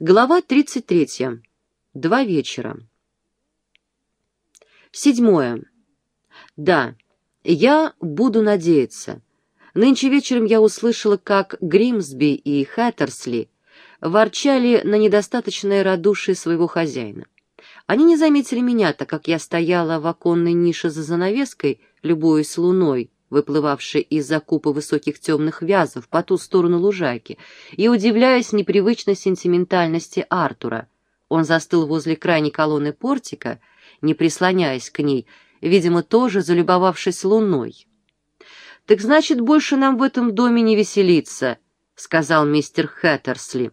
Глава 33. Два вечера. Седьмое. Да, я буду надеяться. Нынче вечером я услышала, как Гримсби и Хэттерсли ворчали на недостаточное радушие своего хозяина. Они не заметили меня, так как я стояла в оконной нише за занавеской, любуясь луной, выплывавшей из-за купа высоких темных вязов по ту сторону лужайки, и удивляясь непривычной сентиментальности Артура. Он застыл возле крайней колонны портика, не прислоняясь к ней, видимо, тоже залюбовавшись луной. «Так значит, больше нам в этом доме не веселиться», — сказал мистер Хэттерсли.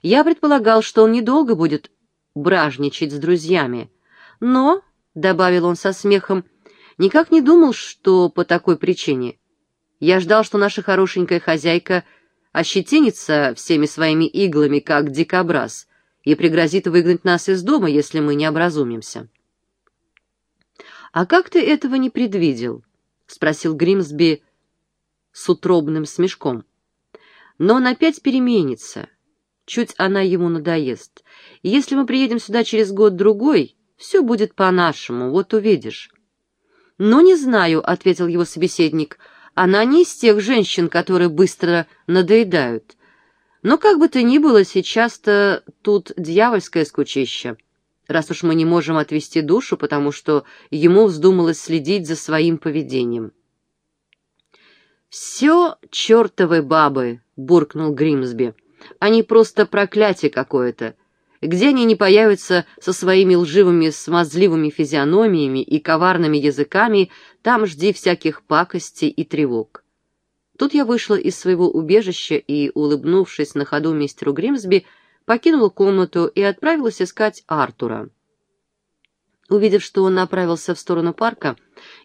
«Я предполагал, что он недолго будет бражничать с друзьями. Но, — добавил он со смехом, — Никак не думал, что по такой причине. Я ждал, что наша хорошенькая хозяйка ощетинится всеми своими иглами, как дикобраз, и пригрозит выгнать нас из дома, если мы не образумимся. «А как ты этого не предвидел?» — спросил Гримсби с утробным смешком. «Но он опять переменится. Чуть она ему надоест. если мы приедем сюда через год-другой, все будет по-нашему, вот увидишь». «Ну, не знаю», — ответил его собеседник. «Она не из тех женщин, которые быстро надоедают. Но как бы то ни было, сейчас-то тут дьявольское скучище, раз уж мы не можем отвести душу, потому что ему вздумалось следить за своим поведением». «Все чертовы бабы», — буркнул Гримсби. «Они просто проклятие какое-то. Где они не появятся со своими лживыми смазливыми физиономиями и коварными языками, там жди всяких пакостей и тревог. Тут я вышла из своего убежища и, улыбнувшись на ходу мистеру Гримсби, покинула комнату и отправилась искать Артура. Увидев, что он направился в сторону парка,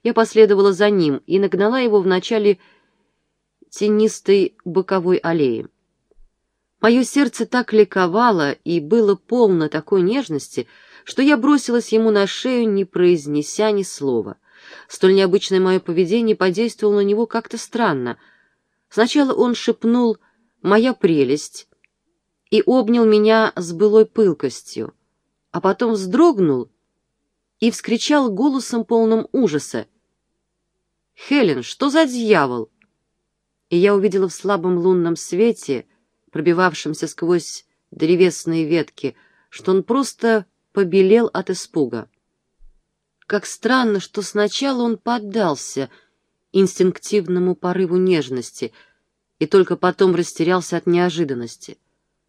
я последовала за ним и нагнала его в начале тенистой боковой аллеи. Мое сердце так ликовало и было полно такой нежности, что я бросилась ему на шею, не произнеся ни слова. Столь необычное мое поведение подействовало на него как-то странно. Сначала он шепнул «моя прелесть» и обнял меня с былой пылкостью, а потом вздрогнул и вскричал голосом полным ужаса. «Хелен, что за дьявол?» И я увидела в слабом лунном свете — пробивавшимся сквозь древесные ветки, что он просто побелел от испуга. Как странно, что сначала он поддался инстинктивному порыву нежности и только потом растерялся от неожиданности.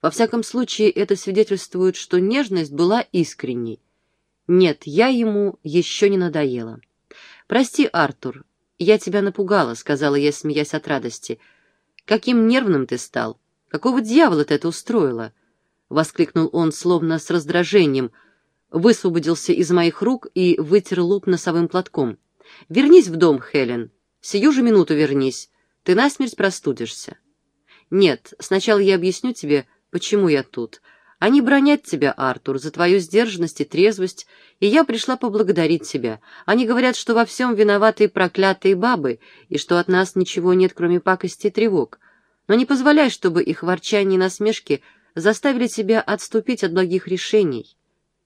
Во всяком случае, это свидетельствует, что нежность была искренней. Нет, я ему еще не надоела. «Прости, Артур, я тебя напугала», — сказала я, смеясь от радости. «Каким нервным ты стал!» Какого дьявола ты это устроила?» — воскликнул он, словно с раздражением, высвободился из моих рук и вытер лоб носовым платком. «Вернись в дом, Хелен. Сию же минуту вернись. Ты насмерть простудишься». «Нет, сначала я объясню тебе, почему я тут. Они бронят тебя, Артур, за твою сдержанность и трезвость, и я пришла поблагодарить тебя. Они говорят, что во всем виноваты проклятые бабы, и что от нас ничего нет, кроме пакости и тревог но не позволяй, чтобы их ворчание и насмешки заставили тебя отступить от благих решений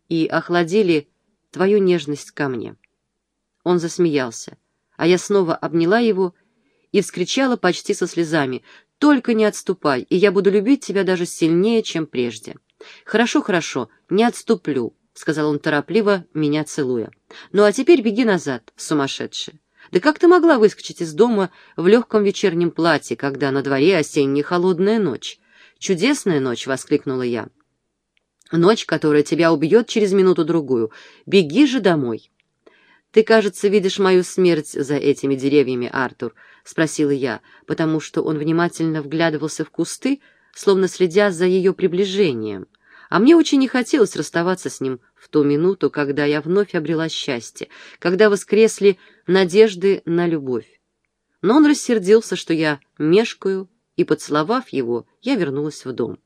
и охладили твою нежность ко мне. Он засмеялся, а я снова обняла его и вскричала почти со слезами «Только не отступай, и я буду любить тебя даже сильнее, чем прежде». «Хорошо, хорошо, не отступлю», — сказал он торопливо, меня целуя. «Ну а теперь беги назад, сумасшедшая». Да как ты могла выскочить из дома в легком вечернем платье, когда на дворе осенняя холодная ночь? Чудесная ночь!» — воскликнула я. «Ночь, которая тебя убьет через минуту-другую. Беги же домой!» «Ты, кажется, видишь мою смерть за этими деревьями, Артур», — спросила я, потому что он внимательно вглядывался в кусты, словно следя за ее приближением. А мне очень не хотелось расставаться с ним в ту минуту, когда я вновь обрела счастье, когда воскресли надежды на любовь. Но он рассердился, что я мешкаю, и, поцеловав его, я вернулась в дом.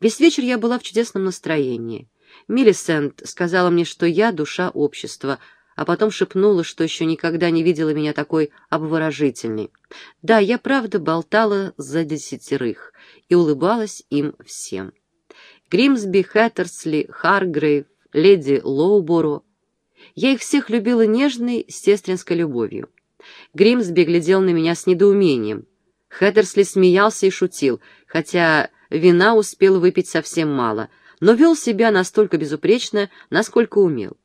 Весь вечер я была в чудесном настроении. Миллисент сказала мне, что я душа общества, а потом шепнула, что еще никогда не видела меня такой обворожительной. Да, я правда болтала за десятерых и улыбалась им всем. Гримсби, Хэттерсли, Харгрейв, леди Лоуборо. Я их всех любила нежной сестринской любовью. Гримсби глядел на меня с недоумением. Хэттерсли смеялся и шутил, хотя вина успел выпить совсем мало, но вел себя настолько безупречно, насколько умел.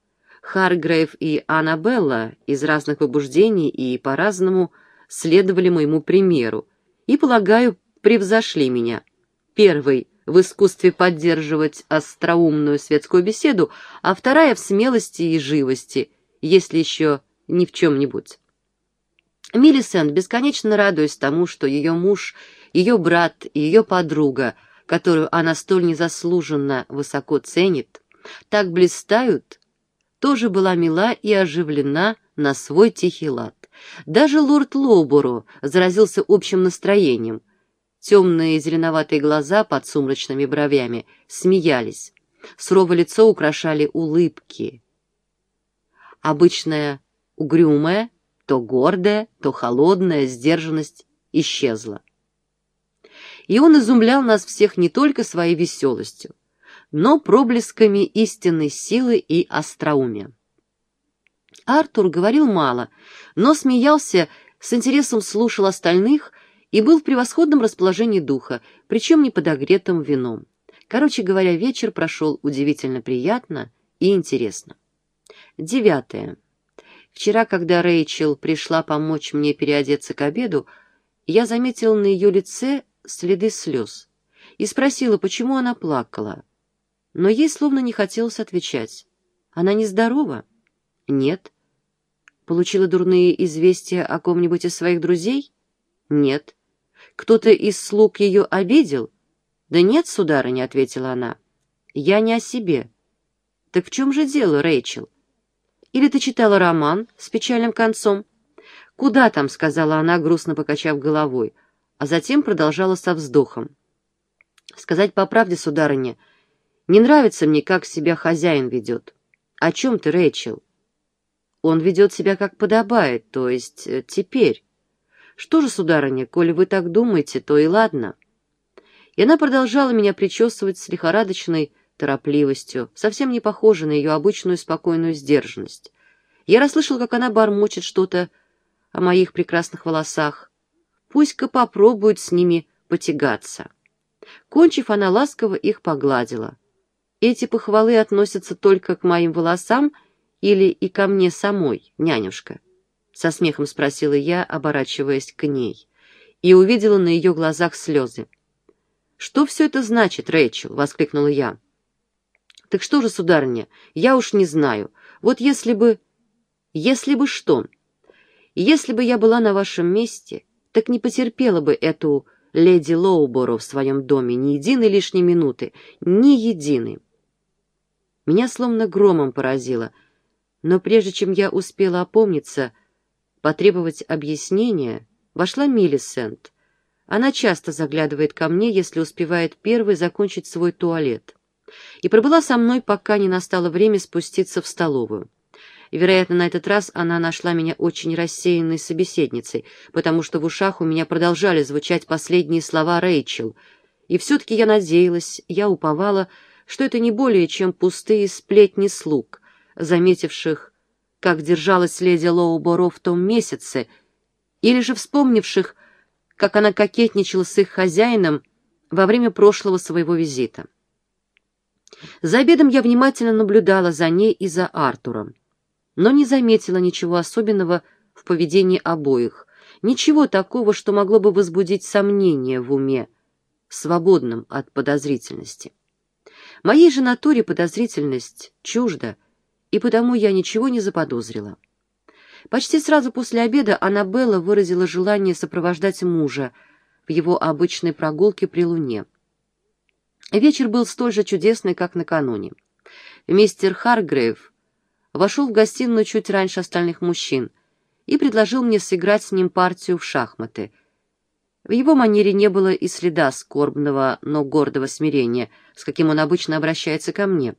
Харгрейв и Аннабелла из разных побуждений и по-разному следовали моему примеру и, полагаю, превзошли меня. Первый в искусстве поддерживать остроумную светскую беседу, а вторая в смелости и живости, если еще ни в чем-нибудь. Миллисент, бесконечно радуясь тому, что ее муж, ее брат и ее подруга, которую она столь незаслуженно высоко ценит, так блистают, тоже была мила и оживлена на свой тихий лад. Даже лорд Лоуборо заразился общим настроением. Темные зеленоватые глаза под сумрачными бровями смеялись. Суровое лицо украшали улыбки. Обычная угрюмая, то гордая, то холодная сдержанность исчезла. И он изумлял нас всех не только своей веселостью, но проблесками истинной силы и остроумия. Артур говорил мало, но смеялся, с интересом слушал остальных и был в превосходном расположении духа, причем не подогретым вином. Короче говоря, вечер прошел удивительно приятно и интересно. Девятое. Вчера, когда Рэйчел пришла помочь мне переодеться к обеду, я заметил на ее лице следы слез и спросила, почему она плакала. Но ей словно не хотелось отвечать. Она нездорова? Нет. Получила дурные известия о ком-нибудь из своих друзей? Нет. Кто-то из слуг ее обидел? Да нет, сударыня, — ответила она. Я не о себе. Так в чем же дело, Рэйчел? Или ты читала роман с печальным концом? Куда там, — сказала она, грустно покачав головой, а затем продолжала со вздохом. Сказать по правде, сударыня, не нравится мне, как себя хозяин ведет. О чем ты, Рэйчел? Он ведет себя как подобает, то есть э, теперь. Что же, сударыня, коли вы так думаете, то и ладно. И она продолжала меня причесывать с лихорадочной торопливостью, совсем не похожей на ее обычную спокойную сдержанность. Я расслышал, как она бормочет что-то о моих прекрасных волосах. Пусть-ка попробует с ними потягаться. Кончив, она ласково их погладила. Эти похвалы относятся только к моим волосам или и ко мне самой, нянюшка? Со смехом спросила я, оборачиваясь к ней, и увидела на ее глазах слезы. «Что все это значит, Рэйчел?» — воскликнула я. «Так что же, сударыня, я уж не знаю. Вот если бы... Если бы что? Если бы я была на вашем месте, так не потерпела бы эту леди Лоуборо в своем доме ни единой лишней минуты, ни единой. Меня словно громом поразило, но прежде чем я успела опомниться, потребовать объяснения, вошла Миллисент. Она часто заглядывает ко мне, если успевает первой закончить свой туалет. И пробыла со мной, пока не настало время спуститься в столовую. Вероятно, на этот раз она нашла меня очень рассеянной собеседницей, потому что в ушах у меня продолжали звучать последние слова Рэйчел. И все-таки я надеялась, я уповала, что это не более чем пустые сплетни слуг, заметивших, как держалась леди Лоуборо в том месяце, или же вспомнивших, как она кокетничала с их хозяином во время прошлого своего визита. За обедом я внимательно наблюдала за ней и за Артуром, но не заметила ничего особенного в поведении обоих, ничего такого, что могло бы возбудить сомнения в уме, свободном от подозрительности. Моей же натуре подозрительность чужда, и потому я ничего не заподозрила. Почти сразу после обеда Аннабелла выразила желание сопровождать мужа в его обычной прогулке при луне. Вечер был столь же чудесный, как накануне. Мистер Харгрейв вошел в гостиную чуть раньше остальных мужчин и предложил мне сыграть с ним партию в шахматы — в его манере не было и следа скорбного, но гордого смирения, с каким он обычно обращается ко мне,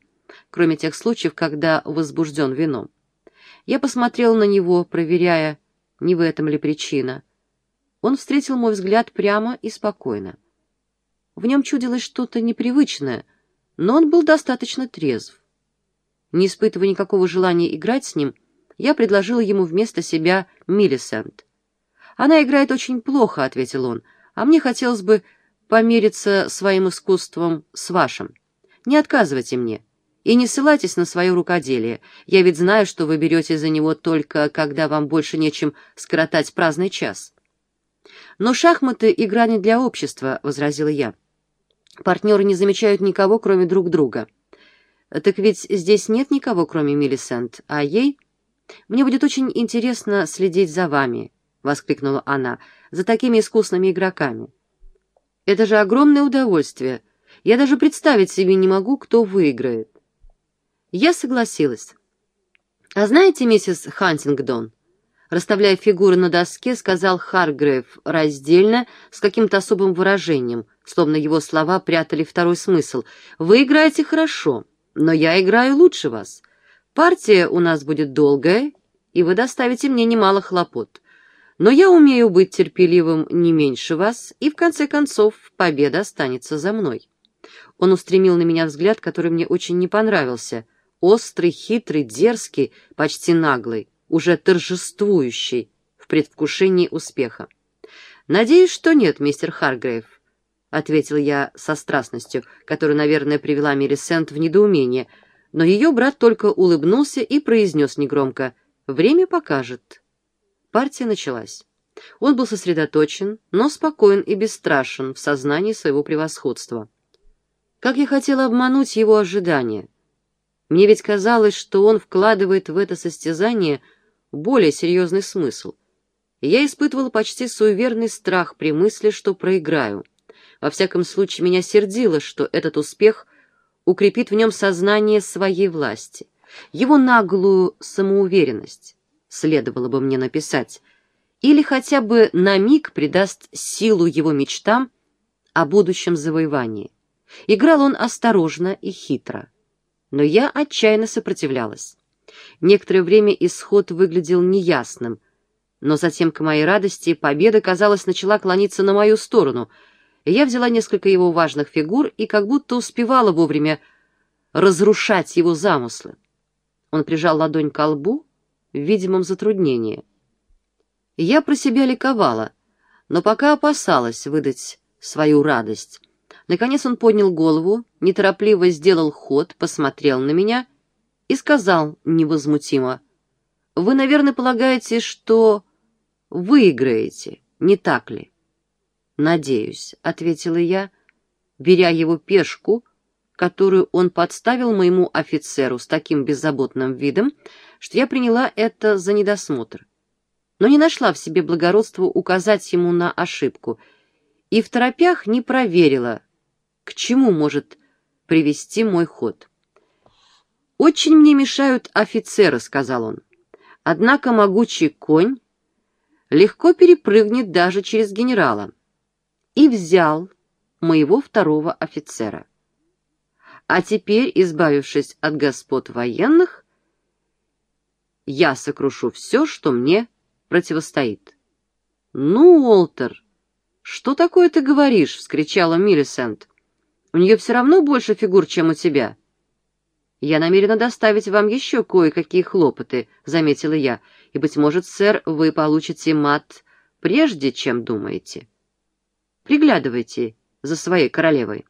кроме тех случаев, когда возбужден вином. Я посмотрел на него, проверяя, не в этом ли причина. Он встретил мой взгляд прямо и спокойно. В нем чудилось что-то непривычное, но он был достаточно трезв. Не испытывая никакого желания играть с ним, я предложила ему вместо себя Миллисент. «Она играет очень плохо», — ответил он, — «а мне хотелось бы помериться своим искусством с вашим. Не отказывайте мне и не ссылайтесь на свое рукоделие. Я ведь знаю, что вы берете за него только, когда вам больше нечем скоротать праздный час». «Но шахматы — игра не для общества», — возразила я. «Партнеры не замечают никого, кроме друг друга». «Так ведь здесь нет никого, кроме Миллисент, а ей...» «Мне будет очень интересно следить за вами», — воскликнула она, — «за такими искусными игроками». «Это же огромное удовольствие. Я даже представить себе не могу, кто выиграет». Я согласилась. «А знаете, миссис Хантингдон?» Расставляя фигуры на доске, сказал Харгрейв раздельно, с каким-то особым выражением, словно его слова прятали второй смысл. «Вы играете хорошо, но я играю лучше вас. Партия у нас будет долгая, и вы доставите мне немало хлопот. Но я умею быть терпеливым не меньше вас, и в конце концов победа останется за мной». Он устремил на меня взгляд, который мне очень не понравился. Острый, хитрый, дерзкий, почти наглый, уже торжествующий в предвкушении успеха. «Надеюсь, что нет, мистер Харгрейв», — ответил я со страстностью, которая, наверное, привела Мелисент в недоумение — но ее брат только улыбнулся и произнес негромко «Время покажет». Партия началась. Он был сосредоточен, но спокоен и бесстрашен в сознании своего превосходства. Как я хотела обмануть его ожидания. Мне ведь казалось, что он вкладывает в это состязание более серьезный смысл. И я испытывала почти суеверный страх при мысли, что проиграю. Во всяком случае, меня сердило, что этот успех укрепит в нем сознание своей власти, его наглую самоуверенность, следовало бы мне написать, или хотя бы на миг придаст силу его мечтам о будущем завоевании. Играл он осторожно и хитро, но я отчаянно сопротивлялась. Некоторое время исход выглядел неясным, но затем, к моей радости, победа, казалось, начала клониться на мою сторону — я взяла несколько его важных фигур и как будто успевала вовремя разрушать его замыслы. Он прижал ладонь к лбу в видимом затруднении. Я про себя ликовала, но пока опасалась выдать свою радость. Наконец он поднял голову, неторопливо сделал ход, посмотрел на меня и сказал невозмутимо, «Вы, наверное, полагаете, что выиграете, не так ли?» «Надеюсь», — ответила я, беря его пешку, которую он подставил моему офицеру с таким беззаботным видом, что я приняла это за недосмотр. Но не нашла в себе благородства указать ему на ошибку и в торопях не проверила, к чему может привести мой ход. «Очень мне мешают офицеры», — сказал он. «Однако могучий конь легко перепрыгнет даже через генерала» и взял моего второго офицера. А теперь, избавившись от господ военных, я сокрушу все, что мне противостоит. «Ну, Уолтер, что такое ты говоришь?» — вскричала Миллисент. «У нее все равно больше фигур, чем у тебя». «Я намерена доставить вам еще кое-какие хлопоты», — заметила я, «и, быть может, сэр, вы получите мат прежде, чем думаете». Приглядывайте за своей королевой.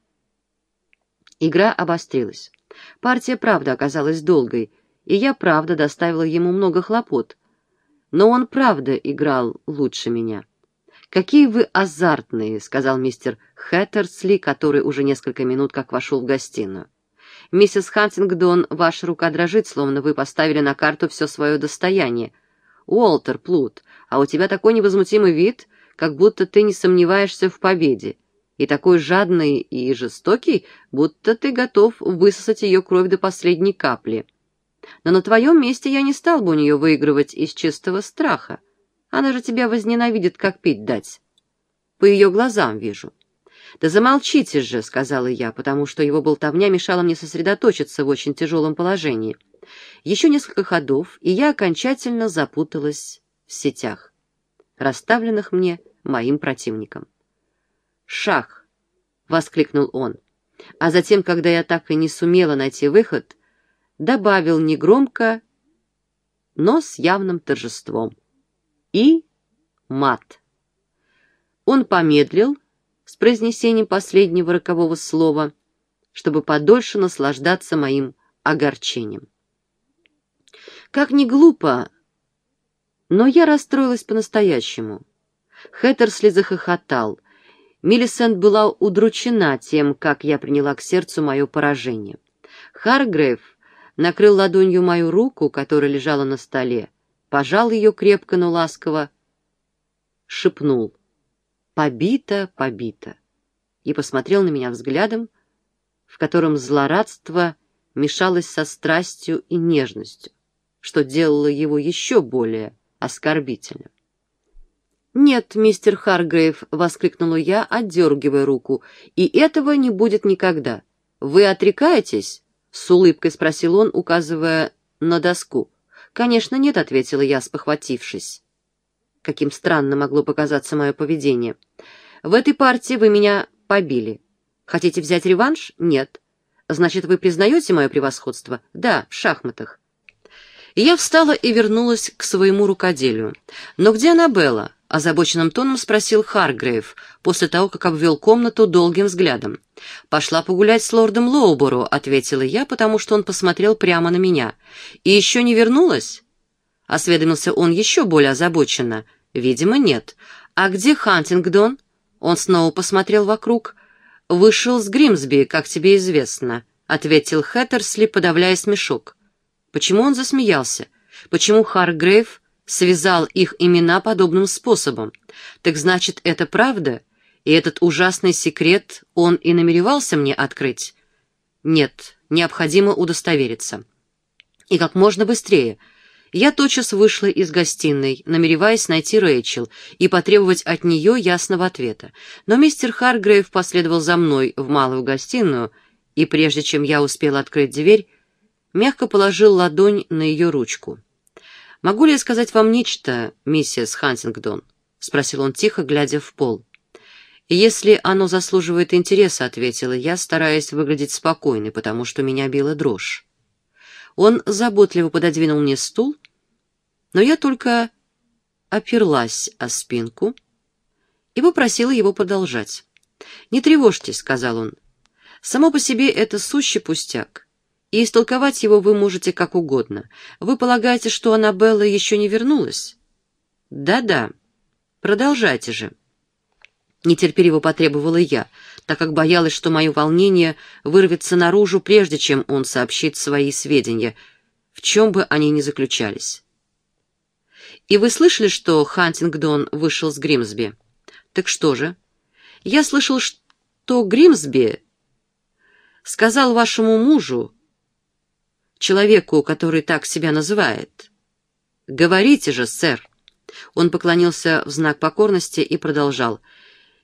Игра обострилась. Партия, правда, оказалась долгой, и я, правда, доставила ему много хлопот. Но он, правда, играл лучше меня. «Какие вы азартные», — сказал мистер Хэттерсли, который уже несколько минут как вошел в гостиную. «Миссис Хантингдон, ваша рука дрожит, словно вы поставили на карту все свое достояние. Уолтер Плут, а у тебя такой невозмутимый вид, как будто ты не сомневаешься в победе, и такой жадный и жестокий, будто ты готов высосать ее кровь до последней капли. Но на твоем месте я не стал бы у нее выигрывать из чистого страха. Она же тебя возненавидит, как пить дать. По ее глазам вижу. «Да замолчите же», — сказала я, потому что его болтовня мешала мне сосредоточиться в очень тяжелом положении. Еще несколько ходов, и я окончательно запуталась в сетях расставленных мне моим противником. «Шах!» — воскликнул он. а затем, когда я так и не сумела найти выход, добавил негромко, но с явным торжеством. И мат. Он помедлил с произнесением последнего рокового слова, чтобы подольше наслаждаться моим огорчением. Как ни глупо, но я расстроилась по-настоящему. Хэттерсли захохотал. Миллисент была удручена тем, как я приняла к сердцу мое поражение. Харгрейв накрыл ладонью мою руку, которая лежала на столе, пожал ее крепко, но ласково, шепнул «Побито, побито!» и посмотрел на меня взглядом, в котором злорадство мешалось со страстью и нежностью, что делало его еще более оскорбительным. «Нет, мистер Харгрейв», — воскликнула я, отдергивая руку, — «и этого не будет никогда. Вы отрекаетесь?» — с улыбкой спросил он, указывая на доску. «Конечно нет», — ответила я, спохватившись. Каким странно могло показаться мое поведение. «В этой партии вы меня побили. Хотите взять реванш? Нет. Значит, вы признаете мое превосходство? Да, в шахматах. Я встала и вернулась к своему рукоделию. «Но где Аннабелла?» — озабоченным тоном спросил Харгрейв, после того, как обвел комнату долгим взглядом. «Пошла погулять с лордом Лоуборо», — ответила я, потому что он посмотрел прямо на меня. «И еще не вернулась?» — осведомился он еще более озабоченно. «Видимо, нет. А где Хантингдон?» Он снова посмотрел вокруг. «Вышел с Гримсби, как тебе известно», — ответил Хэттерсли, подавляя смешок. Почему он засмеялся? Почему Харгрейв связал их имена подобным способом? Так значит, это правда? И этот ужасный секрет он и намеревался мне открыть? Нет, необходимо удостовериться. И как можно быстрее. Я тотчас вышла из гостиной, намереваясь найти Рэйчел и потребовать от нее ясного ответа. Но мистер Харгрейв последовал за мной в малую гостиную, и прежде чем я успела открыть дверь, мягко положил ладонь на ее ручку. «Могу ли я сказать вам нечто, миссис Хантингдон?» — спросил он тихо, глядя в пол. «Если оно заслуживает интереса», — ответила я, стараясь выглядеть спокойной, потому что меня била дрожь. Он заботливо пододвинул мне стул, но я только оперлась о спинку и попросила его продолжать. «Не тревожьтесь», — сказал он. «Само по себе это сущий пустяк и истолковать его вы можете как угодно. Вы полагаете, что Аннабелла еще не вернулась? Да-да. Продолжайте же. Нетерпеливо потребовала я, так как боялась, что мое волнение вырвется наружу, прежде чем он сообщит свои сведения, в чем бы они ни заключались. И вы слышали, что Хантингдон вышел с Гримсби? Так что же? Я слышал, что Гримсби сказал вашему мужу, человеку, который так себя называет. «Говорите же, сэр!» Он поклонился в знак покорности и продолжал.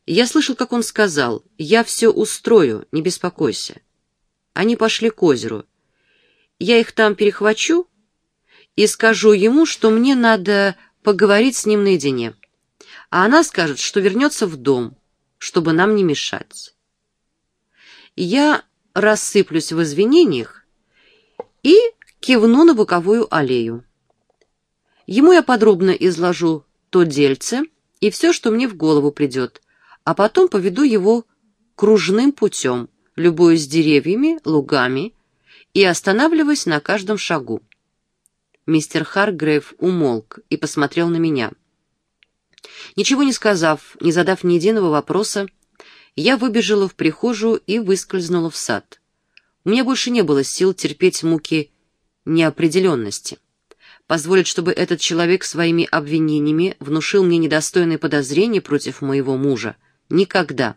«Я слышал, как он сказал, я все устрою, не беспокойся». Они пошли к озеру. Я их там перехвачу и скажу ему, что мне надо поговорить с ним наедине. А она скажет, что вернется в дом, чтобы нам не мешать. Я рассыплюсь в извинениях, и кивну на боковую аллею. Ему я подробно изложу то дельце и все, что мне в голову придет, а потом поведу его кружным путем, любуясь деревьями, лугами и останавливаясь на каждом шагу. Мистер Харгрейв умолк и посмотрел на меня. Ничего не сказав, не задав ни единого вопроса, я выбежала в прихожую и выскользнула в сад. Меня больше не было сил терпеть муки неопределенности. Позволить, чтобы этот человек своими обвинениями внушил мне недостойные подозрения против моего мужа? Никогда.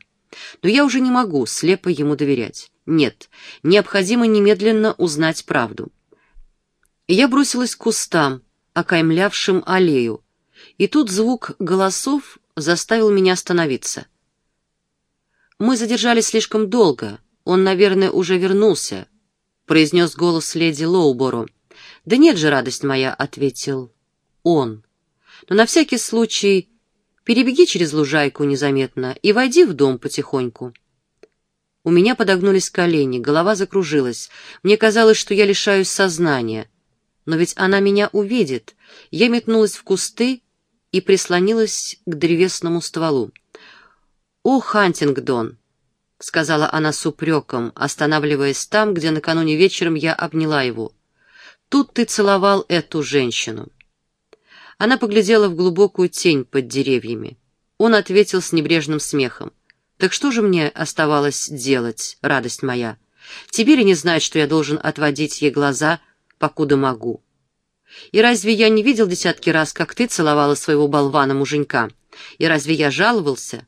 Но я уже не могу слепо ему доверять. Нет, необходимо немедленно узнать правду. Я бросилась к кустам, окаймлявшим аллею, и тут звук голосов заставил меня остановиться. Мы задержались слишком долго — «Он, наверное, уже вернулся», — произнес голос леди Лоуборо. «Да нет же, радость моя», — ответил он. «Но на всякий случай перебеги через лужайку незаметно и войди в дом потихоньку». У меня подогнулись колени, голова закружилась. Мне казалось, что я лишаюсь сознания. Но ведь она меня увидит. Я метнулась в кусты и прислонилась к древесному стволу. «О, Хантингдон!» — сказала она с упреком, останавливаясь там, где накануне вечером я обняла его. «Тут ты целовал эту женщину». Она поглядела в глубокую тень под деревьями. Он ответил с небрежным смехом. «Так что же мне оставалось делать, радость моя? Тебе ли не знать, что я должен отводить ей глаза, покуда могу? И разве я не видел десятки раз, как ты целовала своего болвана-муженька? И разве я жаловался?»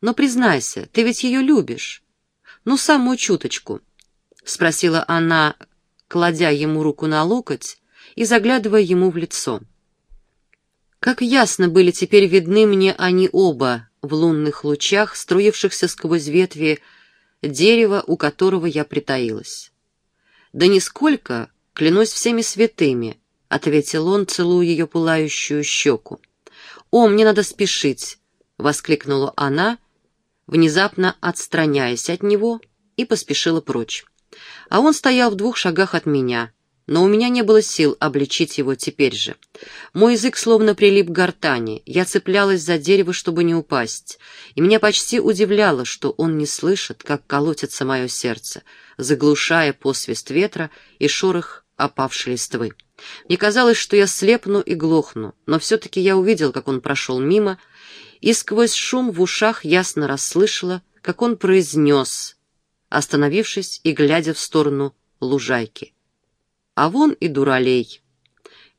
Но признайся, ты ведь ее любишь. Ну, самую чуточку, — спросила она, кладя ему руку на локоть и заглядывая ему в лицо. Как ясно были теперь видны мне они оба в лунных лучах, струившихся сквозь ветви дерева, у которого я притаилась. «Да нисколько, клянусь всеми святыми», — ответил он, целуя ее пылающую щеку. «О, мне надо спешить!» — воскликнула она — внезапно отстраняясь от него, и поспешила прочь. А он стоял в двух шагах от меня, но у меня не было сил обличить его теперь же. Мой язык словно прилип к гортани, я цеплялась за дерево, чтобы не упасть, и меня почти удивляло, что он не слышит, как колотится мое сердце, заглушая посвист ветра и шорох опавшей листвы. Мне казалось, что я слепну и глохну, но все-таки я увидел, как он прошел мимо, и сквозь шум в ушах ясно расслышала, как он произнес, остановившись и глядя в сторону лужайки. А вон и дуралей.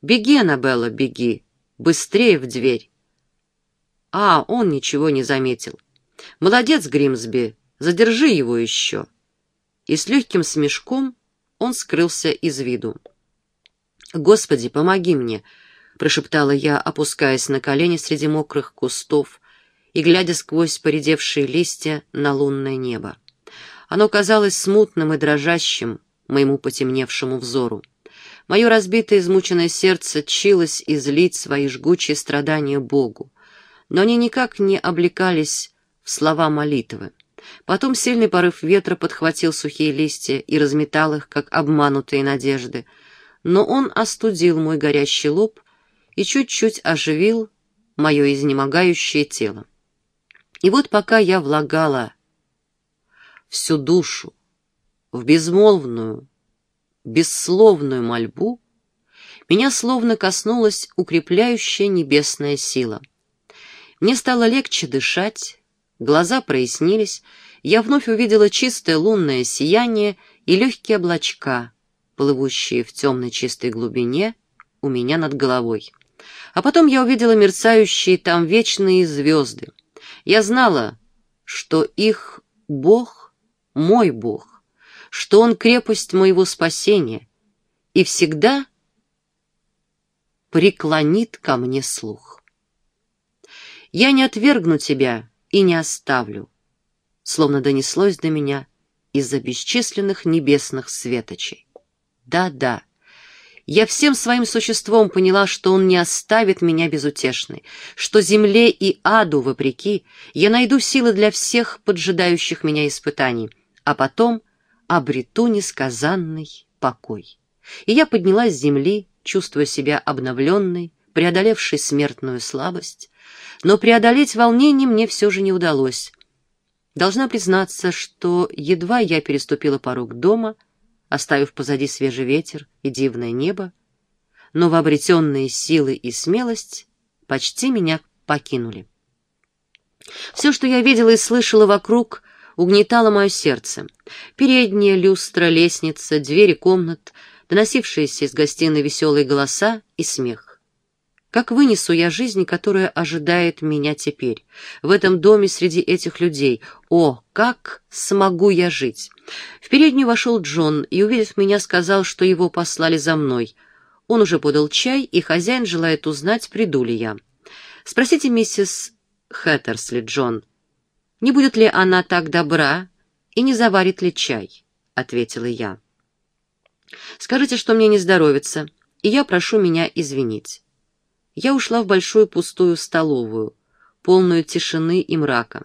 «Беги, Аннабелла, беги! Быстрее в дверь!» А, он ничего не заметил. «Молодец, Гримсби, задержи его еще!» И с легким смешком он скрылся из виду. «Господи, помоги мне!» Прошептала я, опускаясь на колени среди мокрых кустов и глядя сквозь поредевшие листья на лунное небо. Оно казалось смутным и дрожащим моему потемневшему взору. Мое разбитое измученное сердце чилось излить свои жгучие страдания Богу, но они никак не облекались в слова молитвы. Потом сильный порыв ветра подхватил сухие листья и разметал их, как обманутые надежды, но он остудил мой горящий лоб и чуть-чуть оживил мое изнемогающее тело. И вот пока я влагала всю душу в безмолвную, бессловную мольбу, меня словно коснулась укрепляющая небесная сила. Мне стало легче дышать, глаза прояснились, я вновь увидела чистое лунное сияние и легкие облачка, плывущие в темной чистой глубине у меня над головой. А потом я увидела мерцающие там вечные звезды. Я знала, что их Бог — мой Бог, что Он — крепость моего спасения и всегда преклонит ко мне слух. Я не отвергну тебя и не оставлю, словно донеслось до меня из-за бесчисленных небесных светочей. Да-да, я всем своим существом поняла, что он не оставит меня безутешной, что земле и аду, вопреки, я найду силы для всех поджидающих меня испытаний, а потом обрету несказанный покой. И я поднялась с земли, чувствуя себя обновленной, преодолевшей смертную слабость, но преодолеть волнение мне все же не удалось. Должна признаться, что едва я переступила порог дома — оставив позади свежий ветер и дивное небо, но обретенные силы и смелость почти меня покинули. Все, что я видела и слышала вокруг, угнетало мое сердце. Передняя люстра, лестница, двери комнат, доносившиеся из гостиной веселые голоса и смех. Как вынесу я жизнь, которая ожидает меня теперь, в этом доме среди этих людей? О, как смогу я жить? В переднюю вошел Джон и, увидев меня, сказал, что его послали за мной. Он уже подал чай, и хозяин желает узнать, приду ли я. Спросите миссис Хэттерсли, Джон, не будет ли она так добра и не заварит ли чай? — ответила я. Скажите, что мне не здоровится, и я прошу меня извинить я ушла в большую пустую столовую, полную тишины и мрака.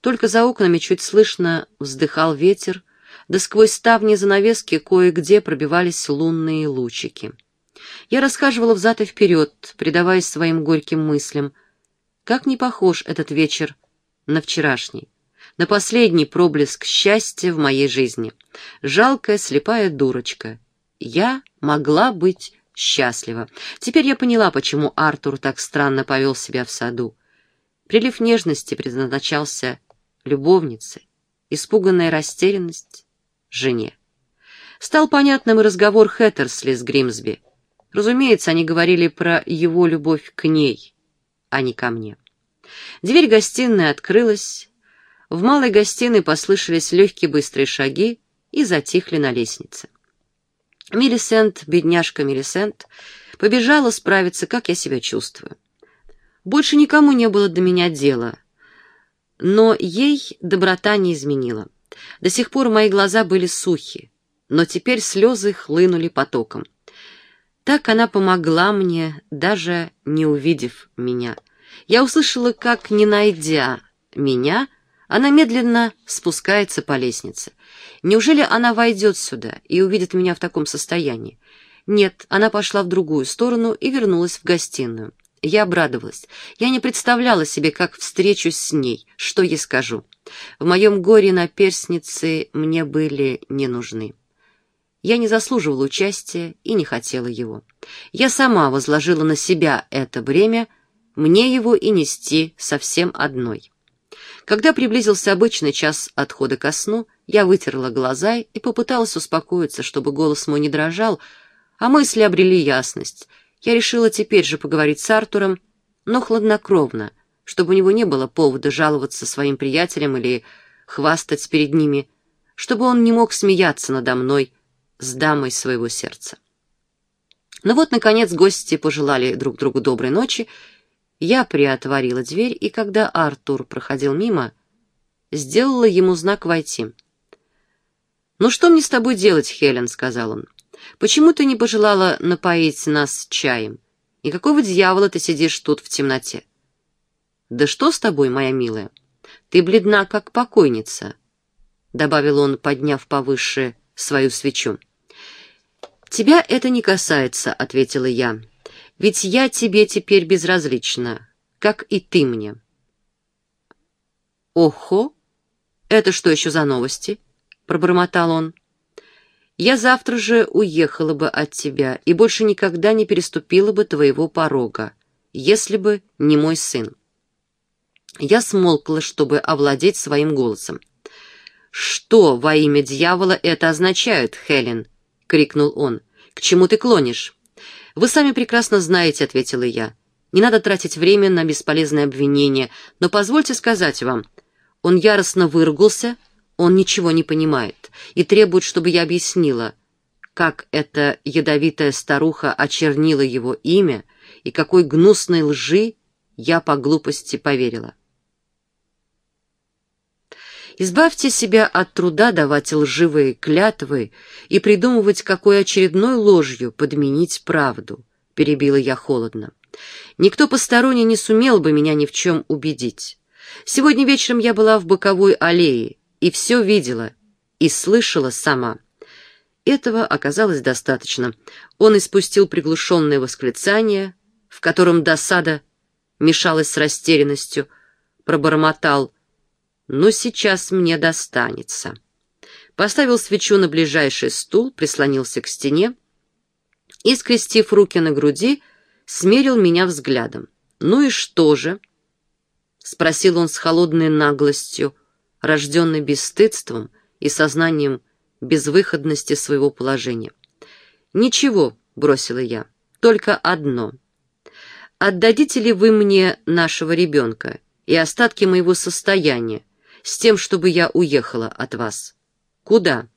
Только за окнами чуть слышно вздыхал ветер, да сквозь ставни занавески кое-где пробивались лунные лучики. Я расхаживала взад и вперед, предаваясь своим горьким мыслям. Как не похож этот вечер на вчерашний, на последний проблеск счастья в моей жизни. Жалкая слепая дурочка. Я могла быть счастлива. Теперь я поняла, почему Артур так странно повел себя в саду. Прилив нежности предназначался любовнице, испуганная растерянность — жене. Стал понятным и разговор Хэттерсли с Гримсби. Разумеется, они говорили про его любовь к ней, а не ко мне. Дверь гостиной открылась. В малой гостиной послышались легкие быстрые шаги и затихли на лестнице. Милисент, бедняжка Милисент, побежала справиться, как я себя чувствую. Больше никому не было до меня дела, но ей доброта не изменила. До сих пор мои глаза были сухи, но теперь слезы хлынули потоком. Так она помогла мне, даже не увидев меня. Я услышала, как, не найдя меня, она медленно спускается по лестнице. Неужели она войдет сюда и увидит меня в таком состоянии? Нет, она пошла в другую сторону и вернулась в гостиную. Я обрадовалась. Я не представляла себе, как встречусь с ней, что ей скажу. В моем горе на перстнице мне были не нужны. Я не заслуживала участия и не хотела его. Я сама возложила на себя это бремя, мне его и нести совсем одной. Когда приблизился обычный час отхода ко сну, я вытерла глаза и попыталась успокоиться, чтобы голос мой не дрожал, а мысли обрели ясность — я решила теперь же поговорить с Артуром, но хладнокровно, чтобы у него не было повода жаловаться своим приятелям или хвастать перед ними, чтобы он не мог смеяться надо мной с дамой своего сердца. Но ну вот, наконец, гости пожелали друг другу доброй ночи. Я приотворила дверь, и когда Артур проходил мимо, сделала ему знак войти. «Ну что мне с тобой делать, Хелен?» — сказал он. Почему ты не пожелала напоить нас чаем? И какого дьявола ты сидишь тут в темноте? Да что с тобой, моя милая? Ты бледна, как покойница, — добавил он, подняв повыше свою свечу. «Тебя это не касается», — ответила я, — «ведь я тебе теперь безразлична, как и ты мне». «Охо! Это что еще за новости?» — пробормотал он я завтра же уехала бы от тебя и больше никогда не переступила бы твоего порога, если бы не мой сын. Я смолкла, чтобы овладеть своим голосом. «Что во имя дьявола это означает, Хелен?» — крикнул он. «К чему ты клонишь?» «Вы сами прекрасно знаете», — ответила я. «Не надо тратить время на бесполезное обвинение, но позвольте сказать вам». Он яростно выругался, — он ничего не понимает и требует, чтобы я объяснила, как эта ядовитая старуха очернила его имя и какой гнусной лжи я по глупости поверила. Избавьте себя от труда давать лживые клятвы и придумывать, какой очередной ложью подменить правду, — перебила я холодно. Никто посторонний не сумел бы меня ни в чем убедить. Сегодня вечером я была в боковой аллее, и все видела, и слышала сама. Этого оказалось достаточно. Он испустил приглушенное восклицание, в котором досада мешалась с растерянностью, пробормотал «Ну, сейчас мне достанется». Поставил свечу на ближайший стул, прислонился к стене и, скрестив руки на груди, смерил меня взглядом. «Ну и что же?» — спросил он с холодной наглостью, рожденный бесстыдством и сознанием безвыходности своего положения. «Ничего», — бросила я, — «только одно. Отдадите ли вы мне нашего ребенка и остатки моего состояния с тем, чтобы я уехала от вас? Куда?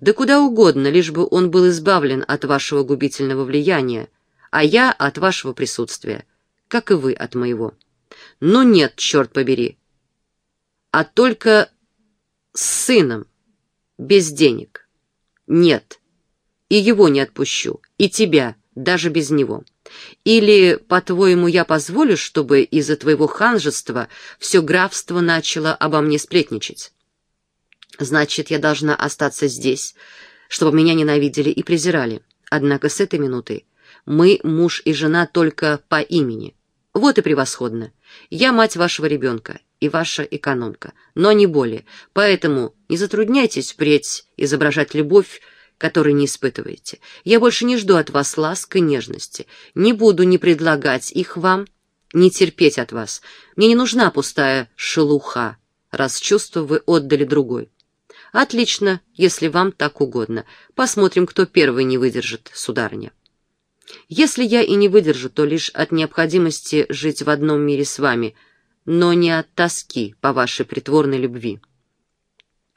Да куда угодно, лишь бы он был избавлен от вашего губительного влияния, а я от вашего присутствия, как и вы от моего. Ну нет, черт побери, а только с сыном, без денег. Нет, и его не отпущу, и тебя, даже без него. Или, по-твоему, я позволю, чтобы из-за твоего ханжества все графство начало обо мне сплетничать? Значит, я должна остаться здесь, чтобы меня ненавидели и презирали. Однако с этой минуты мы муж и жена только по имени. Вот и превосходно. Я мать вашего ребенка и ваша экономка, но не более. Поэтому не затрудняйтесь впредь изображать любовь, которой не испытываете. Я больше не жду от вас ласк и нежности. Не буду ни предлагать их вам, ни терпеть от вас. Мне не нужна пустая шелуха, раз чувство вы отдали другой. Отлично, если вам так угодно. Посмотрим, кто первый не выдержит, сударыня. Если я и не выдержу, то лишь от необходимости жить в одном мире с вами, но не от тоски по вашей притворной любви.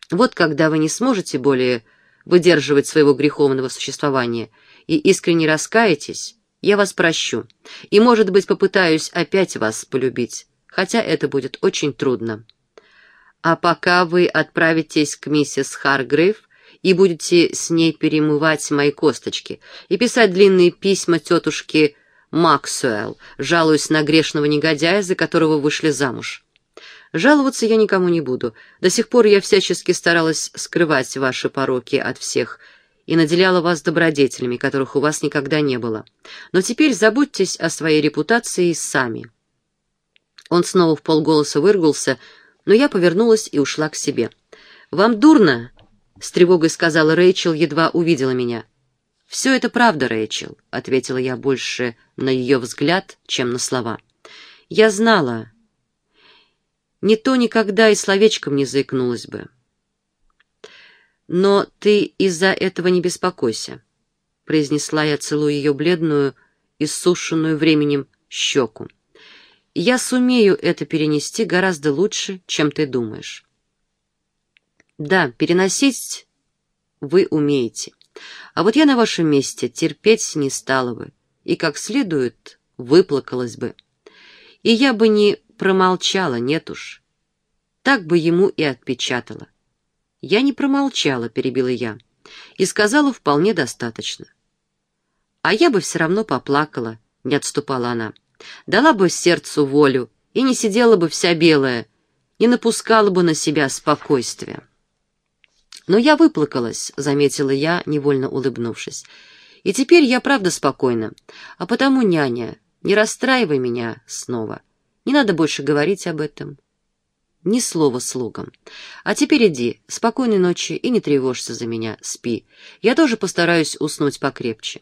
Вот когда вы не сможете более выдерживать своего греховного существования и искренне раскаетесь, я вас прощу и, может быть, попытаюсь опять вас полюбить, хотя это будет очень трудно. А пока вы отправитесь к миссис Харгрейв и будете с ней перемывать мои косточки и писать длинные письма тетушке Максуэлл, жалуясь на грешного негодяя, за которого вышли замуж. Жаловаться я никому не буду. До сих пор я всячески старалась скрывать ваши пороки от всех и наделяла вас добродетелями, которых у вас никогда не было. Но теперь забудьтесь о своей репутации сами». Он снова в полголоса выругался, но я повернулась и ушла к себе. «Вам дурно?» — с тревогой сказала Рэйчел, едва увидела меня. «Все это правда, Рэйчел», — ответила я больше на ее взгляд, чем на слова. «Я знала. Не то никогда и словечком не заикнулась бы. Но ты из-за этого не беспокойся», — произнесла я, целуя ее бледную, иссушенную временем щеку. Я сумею это перенести гораздо лучше, чем ты думаешь. Да, переносить вы умеете. А вот я на вашем месте терпеть не стала бы и как следует выплакалась бы. И я бы не промолчала, нет уж. Так бы ему и отпечатала. Я не промолчала, перебила я, и сказала вполне достаточно. А я бы все равно поплакала, не отступала она дала бы сердцу волю и не сидела бы вся белая, не напускала бы на себя спокойствие. Но я выплакалась, заметила я, невольно улыбнувшись. И теперь я правда спокойна. А потому, няня, не расстраивай меня снова. Не надо больше говорить об этом. Ни слова слугам. А теперь иди, спокойной ночи и не тревожься за меня, спи. Я тоже постараюсь уснуть покрепче.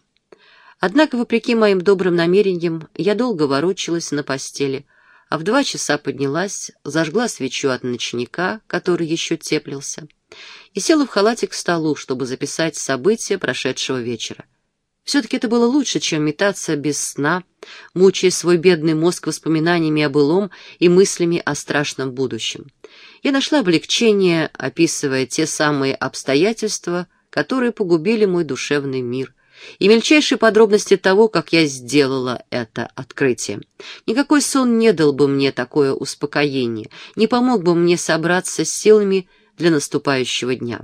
Однако, вопреки моим добрым намерениям, я долго ворочалась на постели, а в два часа поднялась, зажгла свечу от ночника, который еще теплился, и села в халате к столу, чтобы записать события прошедшего вечера. Все-таки это было лучше, чем метаться без сна, мучая свой бедный мозг воспоминаниями о былом и мыслями о страшном будущем. Я нашла облегчение, описывая те самые обстоятельства, которые погубили мой душевный мир, и мельчайшие подробности того, как я сделала это открытие. Никакой сон не дал бы мне такое успокоение, не помог бы мне собраться с силами для наступающего дня.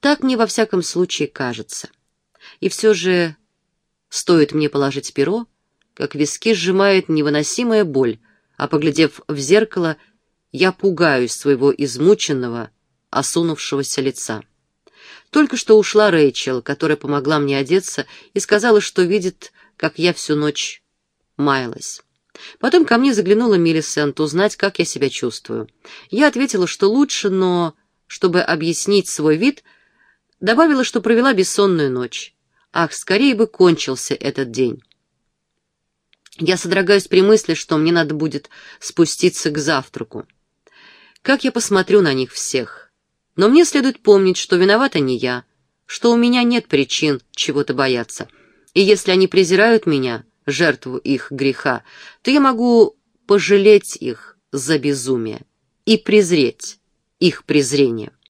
Так мне во всяком случае кажется. И все же стоит мне положить перо, как виски сжимает невыносимая боль, а, поглядев в зеркало, я пугаюсь своего измученного, осунувшегося лица. Только что ушла Рэйчел, которая помогла мне одеться и сказала, что видит, как я всю ночь маялась. Потом ко мне заглянула Миллисент узнать, как я себя чувствую. Я ответила, что лучше, но, чтобы объяснить свой вид, добавила, что провела бессонную ночь. Ах, скорее бы кончился этот день. Я содрогаюсь при мысли, что мне надо будет спуститься к завтраку. Как я посмотрю на них всех? Но мне следует помнить, что виновата не я, что у меня нет причин чего-то бояться. И если они презирают меня, жертву их греха, то я могу пожалеть их за безумие и презреть их презрение.